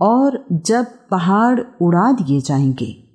और जब पहाड़ उड़ा दिए जाएँगे।